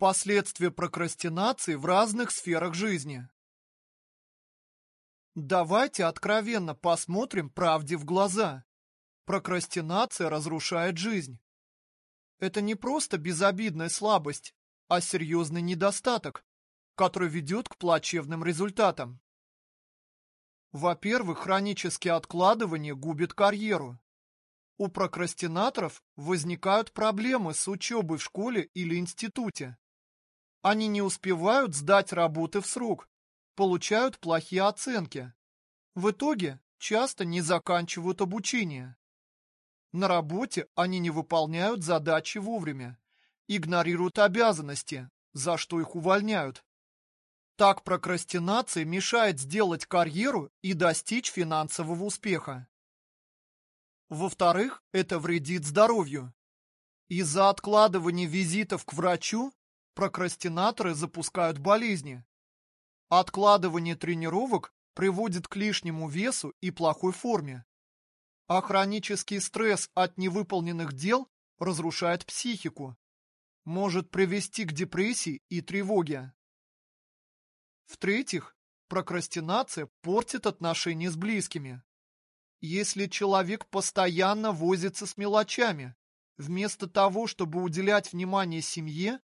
Последствия прокрастинации в разных сферах жизни. Давайте откровенно посмотрим правде в глаза. Прокрастинация разрушает жизнь. Это не просто безобидная слабость, а серьезный недостаток, который ведет к плачевным результатам. Во-первых, хронические откладывания губят карьеру. У прокрастинаторов возникают проблемы с учебой в школе или институте. Они не успевают сдать работы в срок, получают плохие оценки. В итоге часто не заканчивают обучение. На работе они не выполняют задачи вовремя, игнорируют обязанности, за что их увольняют. Так прокрастинация мешает сделать карьеру и достичь финансового успеха. Во-вторых, это вредит здоровью. Из-за откладывания визитов к врачу прокрастинаторы запускают болезни. Откладывание тренировок приводит к лишнему весу и плохой форме. А хронический стресс от невыполненных дел разрушает психику, может привести к депрессии и тревоге. В-третьих, прокрастинация портит отношения с близкими. Если человек постоянно возится с мелочами, вместо того, чтобы уделять внимание семье,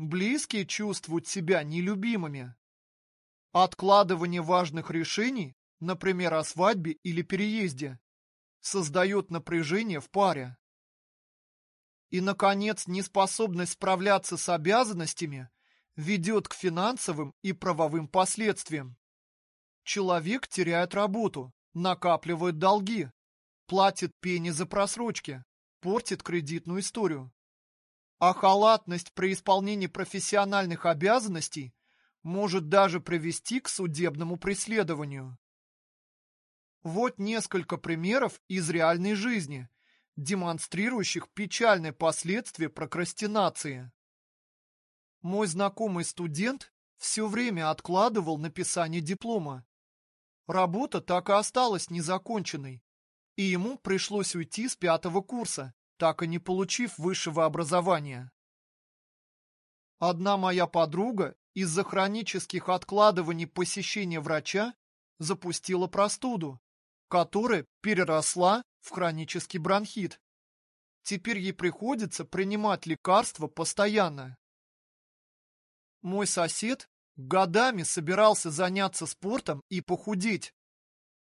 Близкие чувствуют себя нелюбимыми. Откладывание важных решений, например, о свадьбе или переезде, создает напряжение в паре. И, наконец, неспособность справляться с обязанностями ведет к финансовым и правовым последствиям. Человек теряет работу, накапливает долги, платит пени за просрочки, портит кредитную историю а халатность при исполнении профессиональных обязанностей может даже привести к судебному преследованию. Вот несколько примеров из реальной жизни, демонстрирующих печальные последствия прокрастинации. Мой знакомый студент все время откладывал написание диплома. Работа так и осталась незаконченной, и ему пришлось уйти с пятого курса, так и не получив высшего образования. Одна моя подруга из-за хронических откладываний посещения врача запустила простуду, которая переросла в хронический бронхит. Теперь ей приходится принимать лекарства постоянно. Мой сосед годами собирался заняться спортом и похудеть.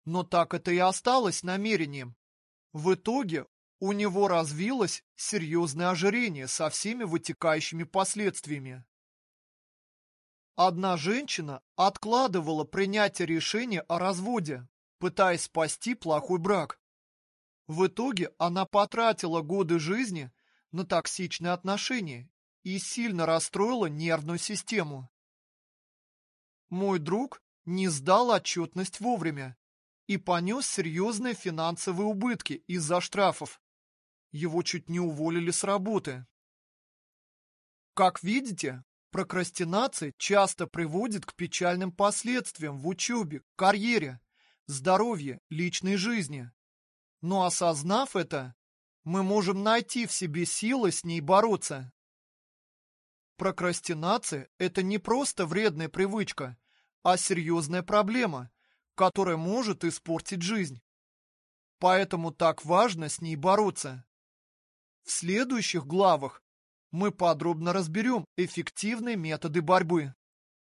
Но так это и осталось намерением. В итоге у него развилось серьезное ожирение со всеми вытекающими последствиями. Одна женщина откладывала принятие решения о разводе, пытаясь спасти плохой брак. В итоге она потратила годы жизни на токсичные отношения и сильно расстроила нервную систему. Мой друг не сдал отчетность вовремя и понес серьезные финансовые убытки из-за штрафов его чуть не уволили с работы. Как видите, прокрастинация часто приводит к печальным последствиям в учебе, карьере, здоровье, личной жизни. Но осознав это, мы можем найти в себе силы с ней бороться. Прокрастинация – это не просто вредная привычка, а серьезная проблема, которая может испортить жизнь. Поэтому так важно с ней бороться. В следующих главах мы подробно разберем эффективные методы борьбы.